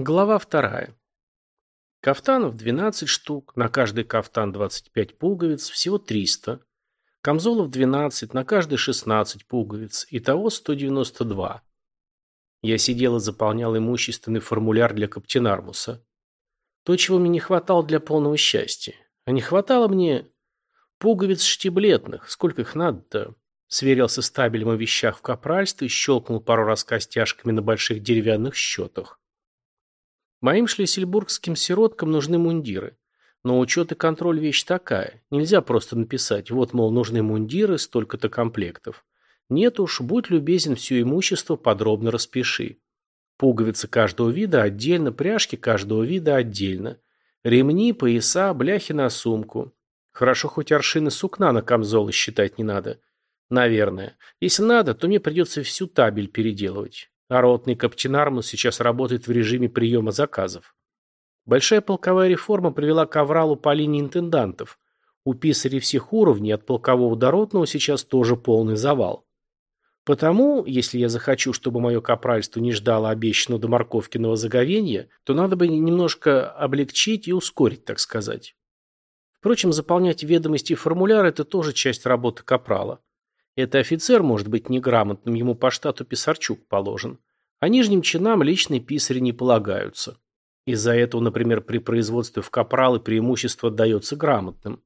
Глава вторая. Кафтанов 12 штук, на каждый кафтан 25 пуговиц, всего 300. Камзолов 12, на каждый 16 пуговиц, итого 192. Я сидел и заполнял имущественный формуляр для Каптенармуса. То, чего мне не хватало для полного счастья. А не хватало мне пуговиц штиблетных, сколько их надо-то? Сверился с табелем о вещах в капральстве, щелкнул пару раз костяшками на больших деревянных счетах. Моим шлиссельбургским сироткам нужны мундиры. Но учет и контроль вещь такая. Нельзя просто написать, вот, мол, нужны мундиры, столько-то комплектов. Нет уж, будь любезен, все имущество подробно распиши. Пуговицы каждого вида отдельно, пряжки каждого вида отдельно. Ремни, пояса, бляхи на сумку. Хорошо, хоть аршины сукна на камзолы считать не надо. Наверное. Если надо, то мне придется всю табель переделывать. А ротный Каптенармус сейчас работает в режиме приема заказов. Большая полковая реформа привела к авралу по линии интендантов. У писарей всех уровней, от полкового до ротного, сейчас тоже полный завал. Потому, если я захочу, чтобы мое капральство не ждало обещанного до морковкиного заговенья, то надо бы немножко облегчить и ускорить, так сказать. Впрочем, заполнять ведомости и формуляры – это тоже часть работы капрала. Это офицер может быть неграмотным, ему по штату писарчук положен. А нижним чинам личные писари не полагаются. Из-за этого, например, при производстве в капралы преимущество отдается грамотным.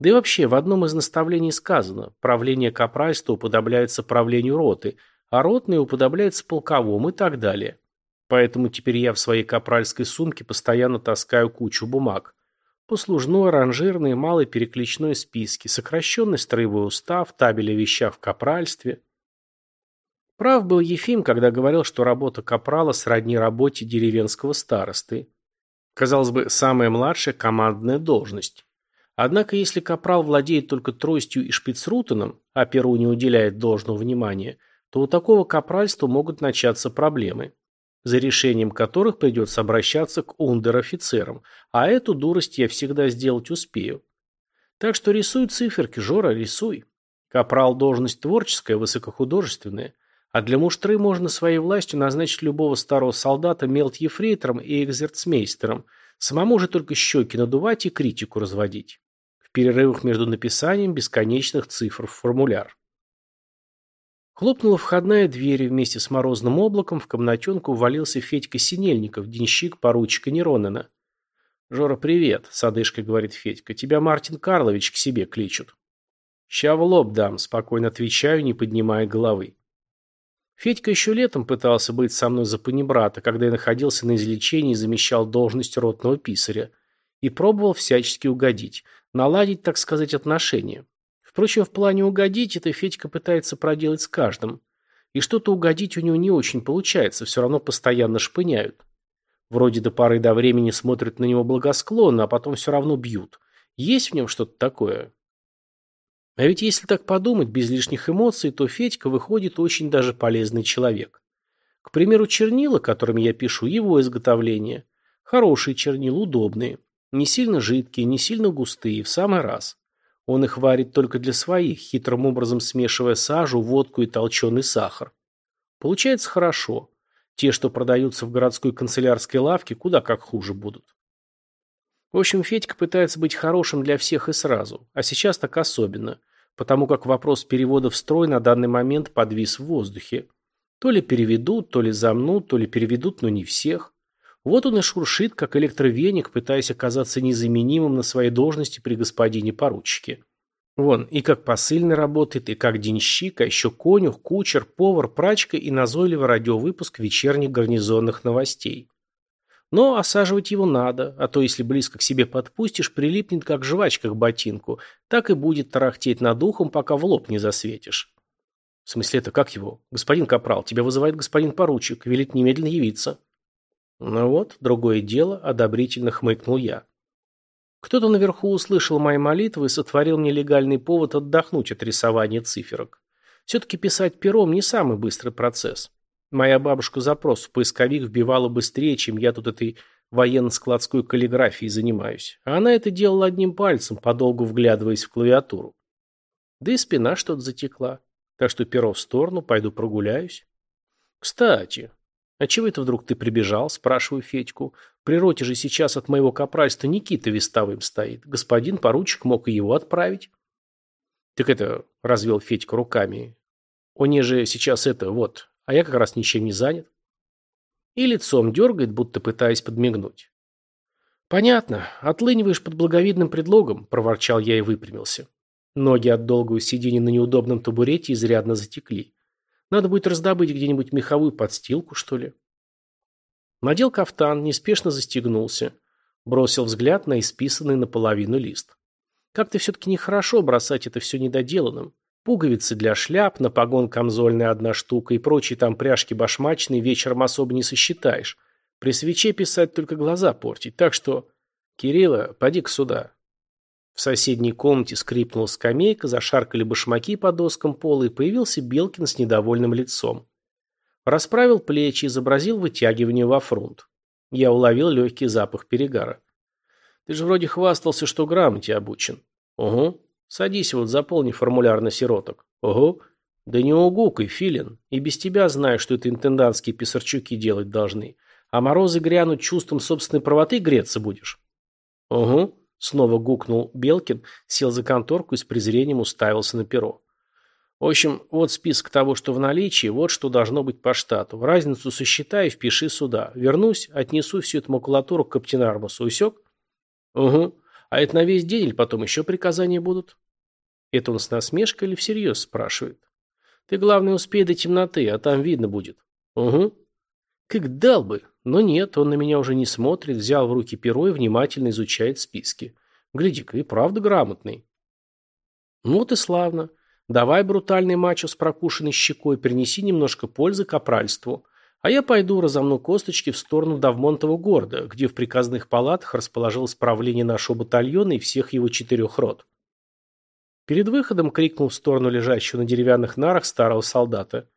Да и вообще, в одном из наставлений сказано, правление капральства уподобляется правлению роты, а ротное уподобляется полковому и так далее. Поэтому теперь я в своей капральской сумке постоянно таскаю кучу бумаг. Послужной, ранжирный, малый перекличной списки, сокращенный строевой устав, табель о вещах в капральстве. Прав был Ефим, когда говорил, что работа капрала сродни работе деревенского старосты. Казалось бы, самая младшая командная должность. Однако, если капрал владеет только тростью и шпицрутеном, а перу не уделяет должного внимания, то у такого капральства могут начаться проблемы за решением которых придется обращаться к ундер-офицерам, а эту дурость я всегда сделать успею. Так что рисуй циферки, Жора, рисуй. Капрал – должность творческая, высокохудожественная, а для муштры можно своей властью назначить любого старого солдата мелт-ефрейтором и экзерцмейстером, самому же только щеки надувать и критику разводить. В перерывах между написанием бесконечных цифр в формуляр. Хлопнула входная дверь, и вместе с морозным облаком в комнатенку ввалился Федька Синельников, денщик поручика Неронена. «Жора, привет», — с одышкой говорит Федька. «Тебя Мартин Карлович к себе кличут». «Ща в лоб дам», — спокойно отвечаю, не поднимая головы. Федька еще летом пытался быть со мной за панибрата, когда я находился на излечении и замещал должность ротного писаря. И пробовал всячески угодить, наладить, так сказать, отношения. Впрочем, в плане угодить это Федька пытается проделать с каждым. И что-то угодить у него не очень получается, все равно постоянно шпыняют. Вроде до поры до времени смотрят на него благосклонно, а потом все равно бьют. Есть в нем что-то такое? А ведь если так подумать, без лишних эмоций, то Федька выходит очень даже полезный человек. К примеру, чернила, которыми я пишу, его изготовление. Хорошие чернила, удобные. Не сильно жидкие, не сильно густые, в самый раз. Он их варит только для своих, хитрым образом смешивая сажу, водку и толченый сахар. Получается хорошо. Те, что продаются в городской канцелярской лавке, куда как хуже будут. В общем, Федька пытается быть хорошим для всех и сразу, а сейчас так особенно, потому как вопрос перевода в строй на данный момент подвис в воздухе. То ли переведут, то ли замнут, то ли переведут, но не всех. Вот он и шуршит, как электровеник, пытаясь оказаться незаменимым на своей должности при господине поручике. Вон, и как посыльный работает, и как денщик, а еще конюх, кучер, повар, прачка и назойливый радиовыпуск вечерних гарнизонных новостей. Но осаживать его надо, а то если близко к себе подпустишь, прилипнет как жвачка к ботинку, так и будет тарахтеть над ухом, пока в лоб не засветишь. В смысле это как его? Господин Капрал, тебя вызывает господин поручик, велит немедленно явиться. Ну вот, другое дело, одобрительно хмыкнул я. Кто-то наверху услышал мои молитвы и сотворил мне легальный повод отдохнуть от рисования циферок. Все-таки писать пером не самый быстрый процесс. Моя бабушка запрос в поисковик вбивала быстрее, чем я тут этой военно-складской каллиграфией занимаюсь. А она это делала одним пальцем, подолгу вглядываясь в клавиатуру. Да и спина что-то затекла. Так что перо в сторону, пойду прогуляюсь. Кстати, «А чего это вдруг ты прибежал?» – спрашиваю Федьку. «При роте же сейчас от моего капральства Никита вестовым стоит. Господин поручик мог и его отправить». «Так это...» – развел Федька руками. «Он же сейчас это, вот, а я как раз ничем не занят». И лицом дергает, будто пытаясь подмигнуть. «Понятно. Отлыниваешь под благовидным предлогом», – проворчал я и выпрямился. Ноги от долгого сидения на неудобном табурете изрядно затекли. Надо будет раздобыть где-нибудь меховую подстилку, что ли. Надел кафтан, неспешно застегнулся. Бросил взгляд на исписанный наполовину лист. Как-то все-таки нехорошо бросать это все недоделанным. Пуговицы для шляп, на погон камзольная одна штука и прочие там пряжки башмачные вечером особо не сосчитаешь. При свече писать только глаза портить. Так что... Кирилла, поди-ка сюда. В соседней комнате скрипнула скамейка, зашаркали башмаки по доскам пола, и появился Белкин с недовольным лицом. Расправил плечи, изобразил вытягивание во фронт. Я уловил легкий запах перегара. «Ты же вроде хвастался, что грамоте обучен». «Угу. Садись вот, заполни формуляр на сироток». «Угу. Да не угукай, Филин. И без тебя знаю, что это интендантские писарчуки делать должны. А морозы грянут чувством собственной правоты греться будешь». «Угу. Снова гукнул Белкин, сел за конторку и с презрением уставился на перо. В общем, вот список того, что в наличии, вот что должно быть по штату. Разницу сосчитай и впиши сюда. Вернусь, отнесу всю эту макулатуру к Каптенармусу. Усек? Угу. А это на весь день или потом еще приказания будут? Это он с насмешкой или всерьез спрашивает? Ты, главное, успей до темноты, а там видно будет. Угу. Как дал бы. Но нет, он на меня уже не смотрит, взял в руки перо и внимательно изучает списки. Гляди-ка, и правда грамотный. Ну вот и славно. Давай, брутальный мачо с прокушенной щекой, принеси немножко пользы капральству. А я пойду разомну косточки в сторону Давмонтова города, где в приказных палатах расположилось правление нашего батальона и всех его четырех рот. Перед выходом крикнул в сторону лежащего на деревянных нарах старого солдата.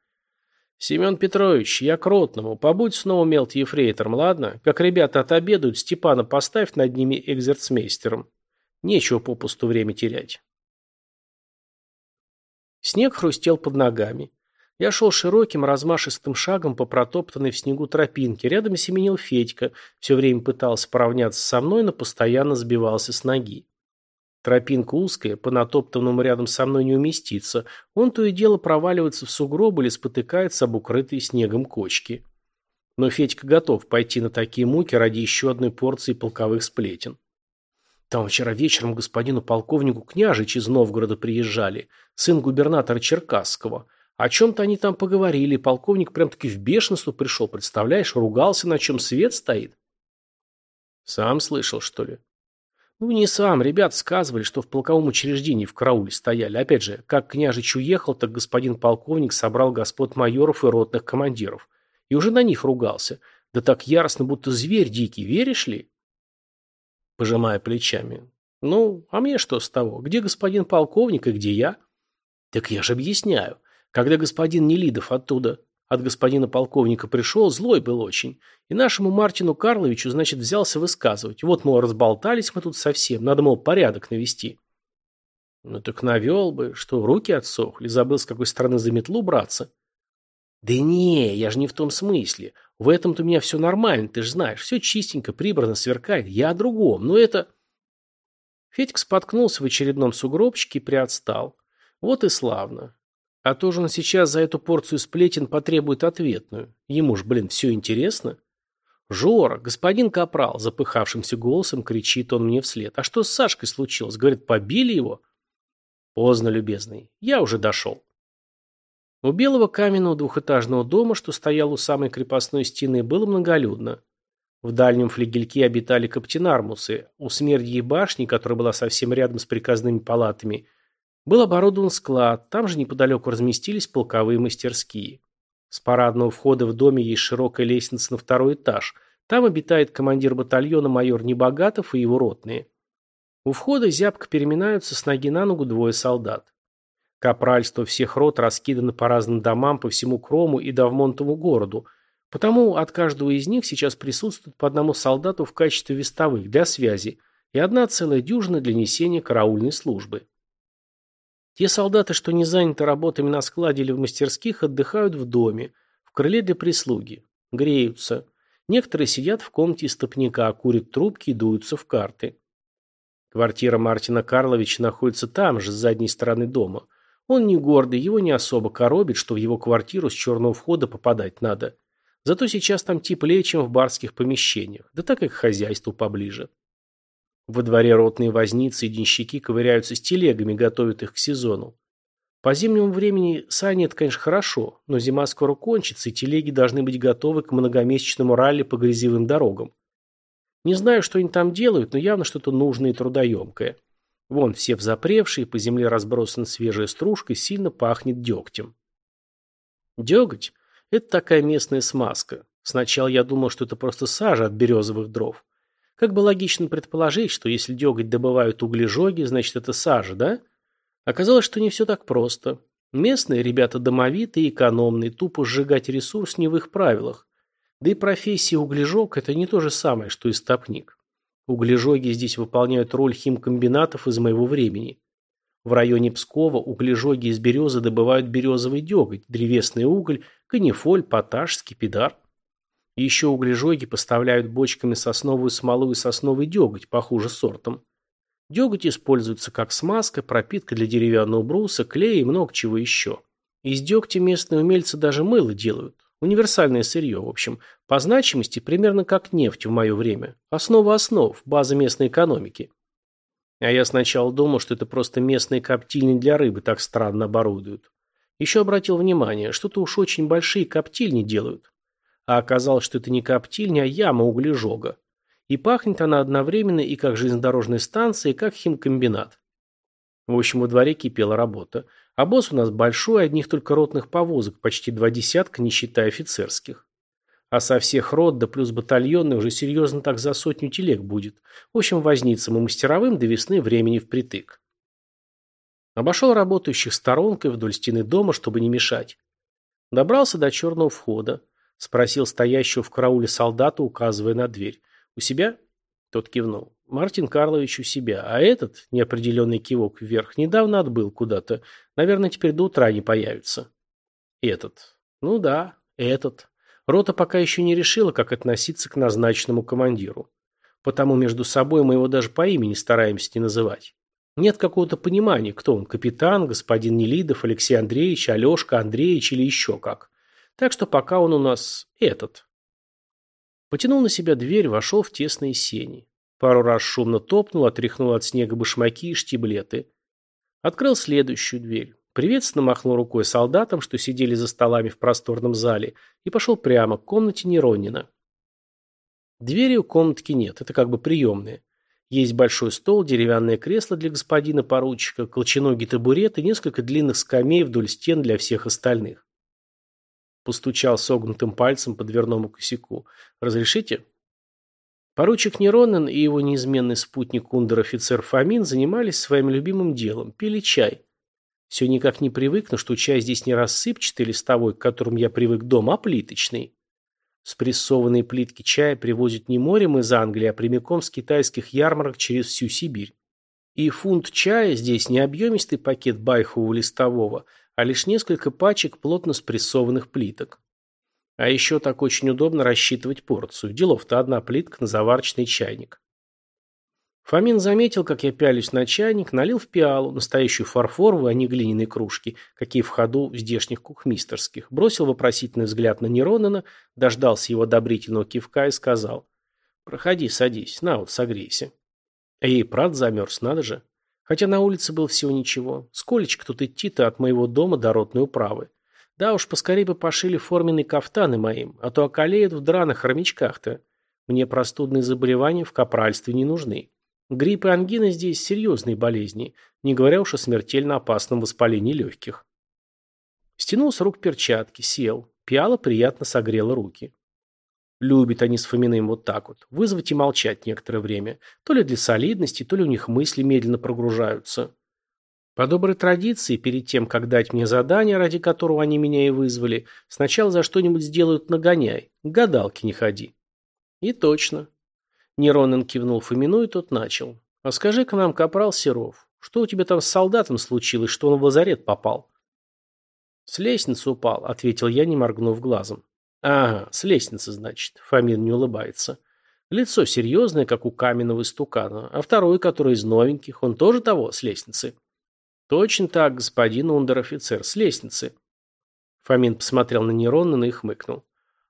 «Семен Петрович, я к ротному. Побудь снова мелкий ефрейтором, ладно? Как ребята отобедают, Степана поставь над ними экзерцмейстером. Нечего попусту время терять». Снег хрустел под ногами. Я шел широким, размашистым шагом по протоптанной в снегу тропинке. Рядом семенил Федька, все время пытался поравняться со мной, но постоянно сбивался с ноги. Тропинка узкая, по натоптанному рядом со мной не уместится. Он то и дело проваливается в сугроб или спотыкается об укрытые снегом кочки. Но Федька готов пойти на такие муки ради еще одной порции полковых сплетен. Там вчера вечером господину полковнику княжич из Новгорода приезжали, сын губернатора Черкасского. О чем-то они там поговорили, полковник прям-таки в бешенство пришел, представляешь, ругался, на чем свет стоит. Сам слышал, что ли? Ну, не сам. Ребят сказывали, что в полковом учреждении в карауле стояли. Опять же, как княжич уехал, так господин полковник собрал господ майоров и ротных командиров. И уже на них ругался. Да так яростно, будто зверь дикий. Веришь ли? Пожимая плечами. Ну, а мне что с того? Где господин полковник и где я? Так я же объясняю. Когда господин Нелидов оттуда от господина полковника пришел, злой был очень. И нашему Мартину Карловичу, значит, взялся высказывать. Вот, мол, разболтались мы тут совсем, надо, мол, порядок навести. Ну так навел бы, что руки отсохли, забыл, с какой стороны за метлу браться. Да не, я же не в том смысле. В этом-то у меня все нормально, ты же знаешь. Все чистенько, прибрано, сверкает. Я о другом, но это... Федька споткнулся в очередном сугробчике и приотстал. Вот и славно. А то же он сейчас за эту порцию сплетен потребует ответную. Ему ж, блин, все интересно. «Жора, господин Капрал!» – запыхавшимся голосом кричит он мне вслед. «А что с Сашкой случилось? Говорит, побили его?» «Поздно, любезный. Я уже дошел». У белого каменного двухэтажного дома, что стоял у самой крепостной стены, было многолюдно. В дальнем флигельке обитали каптенармусы. У смердьей башни, которая была совсем рядом с приказными палатами, был оборудован склад, там же неподалеку разместились полковые мастерские. С парадного входа в доме есть широкая лестница на второй этаж. Там обитает командир батальона майор Небогатов и его ротные. У входа зябко переминаются с ноги на ногу двое солдат. Капральство всех рот раскидано по разным домам по всему Крому и Давмонтову городу, потому от каждого из них сейчас присутствует по одному солдату в качестве вестовых для связи и одна целая дюжина для несения караульной службы. Те солдаты, что не заняты работами на складе или в мастерских, отдыхают в доме, в крыле для прислуги. греются. Некоторые сидят в комнате истопника, курят трубки и дуются в карты. Квартира Мартина Карловича находится там же, с задней стороны дома. Он не гордый, его не особо коробит, что в его квартиру с черного входа попадать надо. Зато сейчас там теплее, чем в барских помещениях, да так и к хозяйству поближе. Во дворе ротные возницы и денщики ковыряются с телегами, готовят их к сезону. По зимнему времени сани это, конечно, хорошо, но зима скоро кончится, и телеги должны быть готовы к многомесячному ралли по грязевым дорогам. Не знаю, что они там делают, но явно что-то нужное и трудоемкое. Вон, все взапревшие, по земле разбросана свежая стружка, сильно пахнет дегтем. Деготь – это такая местная смазка. Сначала я думал, что это просто сажа от березовых дров. Как бы логично предположить, что если деготь добывают углежоги, значит это сажа, да? Оказалось, что не все так просто. Местные ребята домовитые и экономные, тупо сжигать ресурс не в их правилах. Да и профессия углежог – это не то же самое, что и стопник. Углежоги здесь выполняют роль химкомбинатов из моего времени. В районе Пскова углежоги из березы добывают березовый деготь, древесный уголь, канифоль, поташ, скипидар. И еще углежоги поставляют бочками сосновую смолу и сосновый деготь, похуже сортом. Деготь используется как смазка, пропитка для деревянного бруса, клея и много чего еще. Из дегтя местные умельцы даже мыло делают. Универсальное сырье, в общем, по значимости примерно как нефть в мое время. Основа основ, база местной экономики. А я сначала думал, что это просто местные коптильни для рыбы так странно оборудуют. Еще обратил внимание, что-то уж очень большие коптильни делают. А оказалось, что это не коптильня, а яма углежога. И пахнет она одновременно и как железнодорожная станция, и как химкомбинат. В общем, во дворе кипела работа. А босс у нас большой, одних только ротных повозок, почти два десятка, не считая офицерских. А со всех рот, да плюс батальонный, уже серьезно так за сотню телег будет. В общем, возницам и мастеровым до весны времени впритык. Обошел работающих сторонкой вдоль стены дома, чтобы не мешать. Добрался до черного входа. Спросил стоящего в карауле солдата, указывая на дверь. «У себя?» Тот кивнул. Мартин Карлович у себя, а этот, неопределенный кивок вверх, недавно отбыл куда-то. Наверное, теперь до утра не появится. Этот. Ну да, этот. Рота пока еще не решила, как относиться к назначенному командиру. Потому между собой мы его даже по имени стараемся не называть. Нет какого-то понимания, кто он, капитан, господин Нелидов, Алексей Андреевич, Алешка Андреевич или еще как. Так что пока он у нас этот. Потянул на себя дверь, вошел в тесные сени. Пару раз шумно топнул, отряхнул от снега башмаки и штиблеты. Открыл следующую дверь. Приветственно махнул рукой солдатам, что сидели за столами в просторном зале, и пошел прямо к комнате Неронина. Двери у комнатки нет, это как бы приемная. Есть большой стол, деревянное кресло для господина поручика, колченогий табурет и несколько длинных скамей вдоль стен для всех остальных. Постучал согнутым пальцем по дверному косяку. «Разрешите?» Поручик Неронен и его неизменный спутник ундер-офицер Фомин занимались своим любимым делом – пили чай. Все никак не привыкну, что чай здесь не рассыпчатый листовой, к которому я привык дома, а плиточный. Спрессованные плитки чая привозят не морем из Англии, а прямиком с китайских ярмарок через всю Сибирь. И фунт чая здесь не объемистый пакет байхового листового, а лишь несколько пачек плотно спрессованных плиток. А еще так очень удобно рассчитывать порцию. Делов-то одна плитка на заварочный чайник. Фомин заметил, как я пялюсь на чайник, налил в пиалу, настоящую фарфоровую, а не глиняные кружки, какие в ходу в здешних кухмистерских, бросил вопросительный взгляд на Неронена, дождался его одобрительного кивка и сказал «Проходи, садись, на вот, согрейся». Эй, прат замерз, надо же. Хотя на улице было всего ничего. Сколечко тут идти-то от моего дома до ротной управы. Да уж, поскорее бы пошили форменные кафтаны моим, а то околеют в драных хромячках-то. Мне простудные заболевания в капральстве не нужны. Грипп и ангина здесь серьезные болезни, не говоря уж о смертельно опасном воспалении легких. Стянул с рук перчатки, сел. Пиала приятно согрела руки. Любят они с Фоминым вот так вот. Вызвать и молчать некоторое время. То ли для солидности, то ли у них мысли медленно прогружаются. По доброй традиции, перед тем, как дать мне задание, ради которого они меня и вызвали, сначала за что-нибудь сделают нагоняй, к гадалке не ходи. И точно. Неронен кивнул Фомину, и тот начал. А скажи-ка нам, капрал Серов, что у тебя там с солдатом случилось, что он в лазарет попал? С лестницы упал, ответил я, не моргнув глазом. Ага, с лестницы, значит. Фомин не улыбается. Лицо серьезное, как у каменного истукана. А второй, который из новеньких, он тоже того, с лестницы. Точно так, господин ундер-офицер, с лестницы. Фомин посмотрел на Неронна и хмыкнул.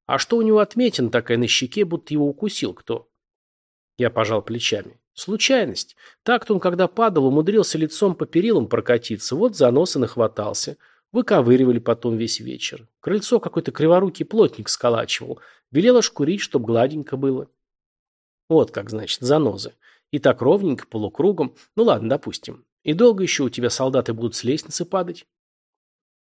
А что у него отметина такая на щеке, будто его укусил кто? Я пожал плечами. Случайность. Так-то он, когда падал, умудрился лицом по перилам прокатиться, вот за нос и нахватался. Выковыривали потом весь вечер. Крыльцо какой-то криворукий плотник сколачивал. Велел аж курить, чтоб гладенько было. Вот как, значит, занозы. И так ровненько, полукругом. Ну ладно, допустим. И долго еще у тебя солдаты будут с лестницы падать?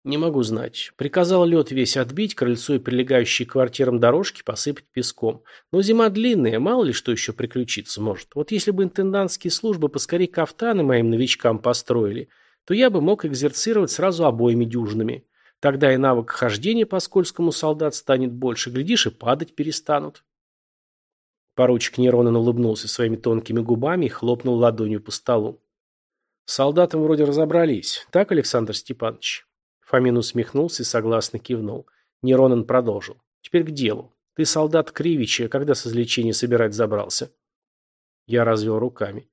Не могу знать. Приказал лед весь отбить, крыльцо и прилегающие к квартирам дорожки посыпать песком. Но зима длинная, мало ли что еще приключиться может. Вот если бы интендантские службы поскорее кафтаны моим новичкам построили, то я бы мог экзерцировать сразу обоими дюжинами. Тогда и навык хождения по скользкому солдат станет больше, глядишь, и падать перестанут. Поручик Неронен улыбнулся своими тонкими губами и хлопнул ладонью по столу. С солдатом вроде разобрались. Так, Александр Степанович? Фомин усмехнулся и согласно кивнул. Неронен продолжил. «Теперь к делу. Ты солдат Кривича, когда с излечения собирать забрался?» Я развел руками.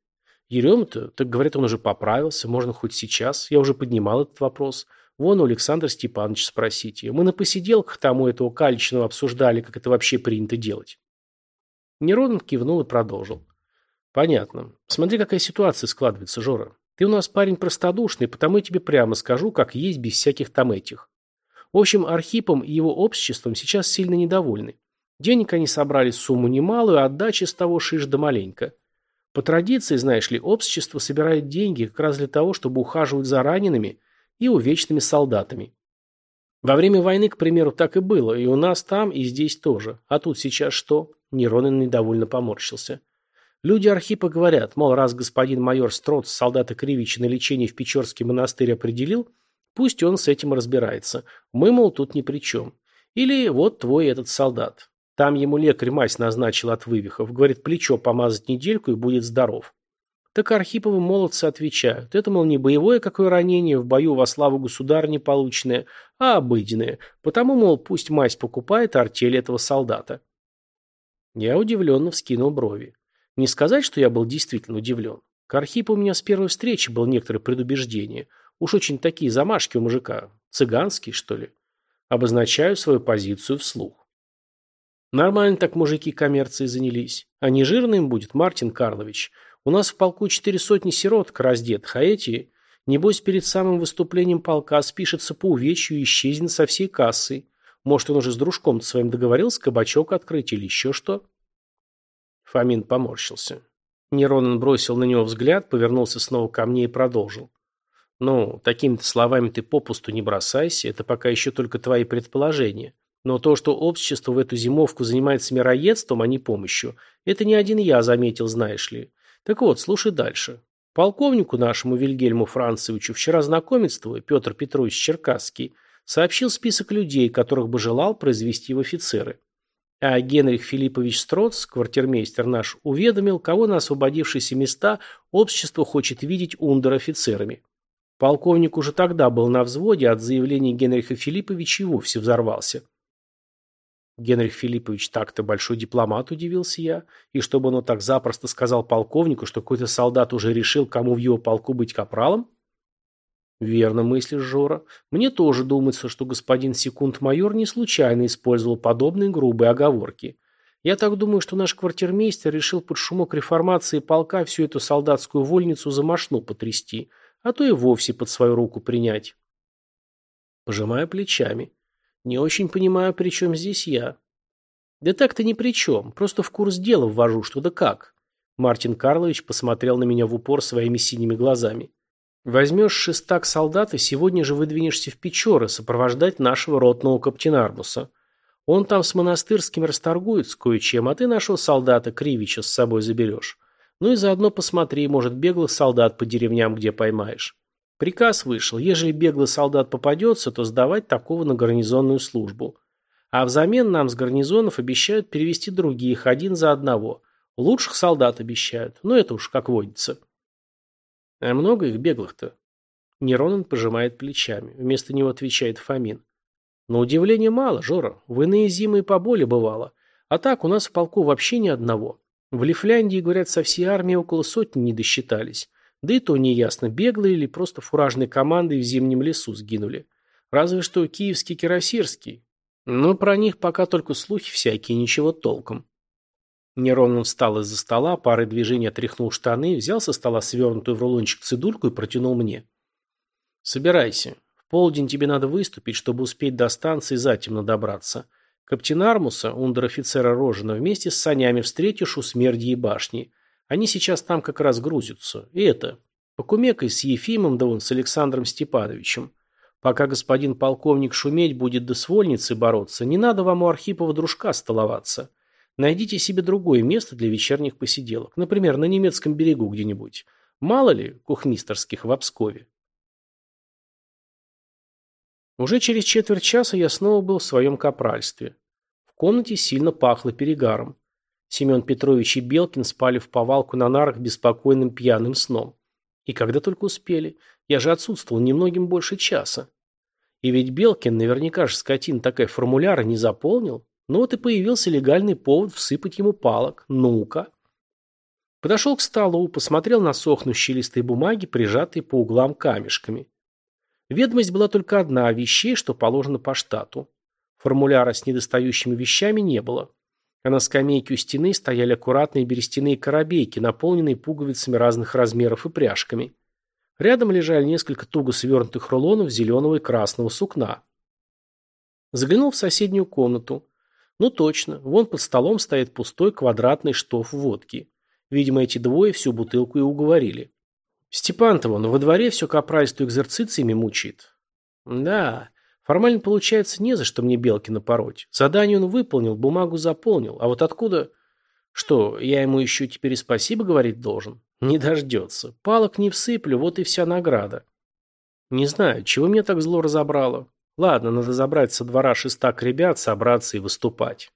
Ерема-то, так говорят, он уже поправился, можно хоть сейчас. Я уже поднимал этот вопрос. Вон у Александра Степановича спросите. Мы на посиделках тому этого Каличного обсуждали, как это вообще принято делать. Неронен кивнул и продолжил. Понятно. Смотри, какая ситуация складывается, Жора. Ты у нас парень простодушный, потому я тебе прямо скажу, как есть без всяких там этих. В общем, Архипом и его обществом сейчас сильно недовольны. Денег они собрали сумму немалую, а отдачи с того шиш да маленько. По традиции, знаешь ли, общество собирает деньги как раз для того, чтобы ухаживать за ранеными и увечными солдатами. Во время войны, к примеру, так и было, и у нас там, и здесь тоже. А тут сейчас что? Неронин недовольно поморщился. Люди Архипа говорят, мол, раз господин майор Строц солдата Кривича на лечение в Печорский монастырь определил, пусть он с этим разбирается. Мы, мол, тут ни при чем. Или вот твой этот солдат. Там ему лекарь мазь назначил от вывихов. Говорит, плечо помазать недельку и будет здоров. Так Архиповы молодцы отвечают. Это, мол, не боевое какое ранение, в бою во славу государни полученное, а обыденное. Потому, мол, пусть мазь покупает артель этого солдата. Я удивленно вскинул брови. Не сказать, что я был действительно удивлен. К Архипу у меня с первой встречи было некоторое предубеждение. Уж очень такие замашки у мужика. Цыганские, что ли. Обозначаю свою позицию вслух. Нормально так мужики коммерцией занялись. А не жирно им будет, Мартин Карлович. У нас в полку четыре сотни сироток раздетых, а эти, небось, перед самым выступлением полка спишется по увечью и исчезнет со всей кассой. Может, он уже с дружком своим договорился кабачок открыть или еще что? Фомин поморщился. Неронен бросил на него взгляд, повернулся снова ко мне и продолжил. «Ну, такими-то словами ты попусту не бросайся, это пока еще только твои предположения. Но то, что общество в эту зимовку занимается мироедством, а не помощью, это не один я заметил, знаешь ли. Так вот, слушай дальше. Полковнику нашему Вильгельму Францевичу вчера знакомец твой, Петр Петрович Черкасский, сообщил список людей, которых бы желал произвести в офицеры. А Генрих Филиппович Строц, квартирмейстер наш, уведомил, кого на освободившиеся места общество хочет видеть ундер-офицерами. Полковник уже тогда был на взводе, от заявления Генриха Филипповича и вовсе взорвался. Генрих Филиппович так-то большой дипломат, удивился я, и чтобы он так запросто сказал полковнику, что какой-то солдат уже решил, кому в его полку быть капралом? Верно мыслишь, Жора. Мне тоже думается, что господин секунд-майор не случайно использовал подобные грубые оговорки. Я так думаю, что наш квартирмейстер решил под шумок реформации полка всю эту солдатскую вольницу за мошну потрясти, а то и вовсе под свою руку принять. Пожимаю плечами. Не очень понимаю, при чем здесь я. Да так-то ни при чем, просто в курс дела ввожу, что да как. Мартин Карлович посмотрел на меня в упор своими синими глазами. Возьмешь шестак солдат и сегодня же выдвинешься в Печоры сопровождать нашего ротного каптенармуса. Он там с монастырским расторгует с кое-чем, а ты нашего солдата Кривича с собой заберешь. Ну и заодно посмотри, может, беглых солдат по деревням где поймаешь. Приказ вышел, ежели беглый солдат попадется, то сдавать такого на гарнизонную службу. А взамен нам с гарнизонов обещают перевести других, один за одного. Лучших солдат обещают, но это уж как водится. А много их беглых-то? Неронен пожимает плечами. Вместо него отвечает Фомин. На удивление мало, Жора. В иные зимы и поболе бывало. А так у нас в полку вообще ни одного. В Лифляндии, говорят, со всей армии около сотни не досчитались. Да и то неясно, беглые или просто фуражные команды в зимнем лесу сгинули. Разве что киевский кирасирский. Но про них пока только слухи всякие, ничего толком. Неровно встал из-за стола, парой движений отряхнул штаны, взял со стола свернутую в рулончик цидульку и протянул мне. «Собирайся. В полдень тебе надо выступить, чтобы успеть до станции затемно добраться. Каптен Армуса, унтер-офицера Рожина, вместе с санями встретишь у Смердьей башни. Они сейчас там как раз грузятся. И это, покумекай с Ефимом, да вон с Александром Степановичем. Пока господин полковник шуметь будет до свольницы бороться, не надо вам у Архипова дружка столоваться. Найдите себе другое место для вечерних посиделок. Например, на немецком берегу где-нибудь. Мало ли кухмистерских в Обскове. Уже через четверть часа я снова был в своем капральстве. В комнате сильно пахло перегаром. Семен Петрович и Белкин спали в повалку на нарах беспокойным пьяным сном. И когда только успели. Я же отсутствовал немногим больше часа. И ведь Белкин наверняка же скотин такая формуляра не заполнил. Ну вот и появился легальный повод всыпать ему палок. Ну-ка. Подошел к столу, посмотрел на сохнущие листы бумаги, прижатые по углам камешками. Ведомость была только одна, вещей, что положено по штату. Формуляра с недостающими вещами не было. А на скамейке у стены стояли аккуратные берестяные коробейки, наполненные пуговицами разных размеров и пряжками. Рядом лежали несколько туго свернутых рулонов зеленого и красного сукна. Заглянул в соседнюю комнату. Ну точно, вон под столом стоит пустой квадратный штоф водки. Видимо, эти двое всю бутылку и уговорили. Степан-то вон во дворе все капральство экзерцициями мучит. Да, формально получается не за что мне Белкина пороть. Задание он выполнил, бумагу заполнил. А вот откуда... Что, я ему еще теперь и спасибо говорить должен? Не дождется. Палок не всыплю, вот и вся награда. Не знаю, чего меня так зло разобрало. Ладно, надо забрать со двора шестак ребят, собраться и выступать.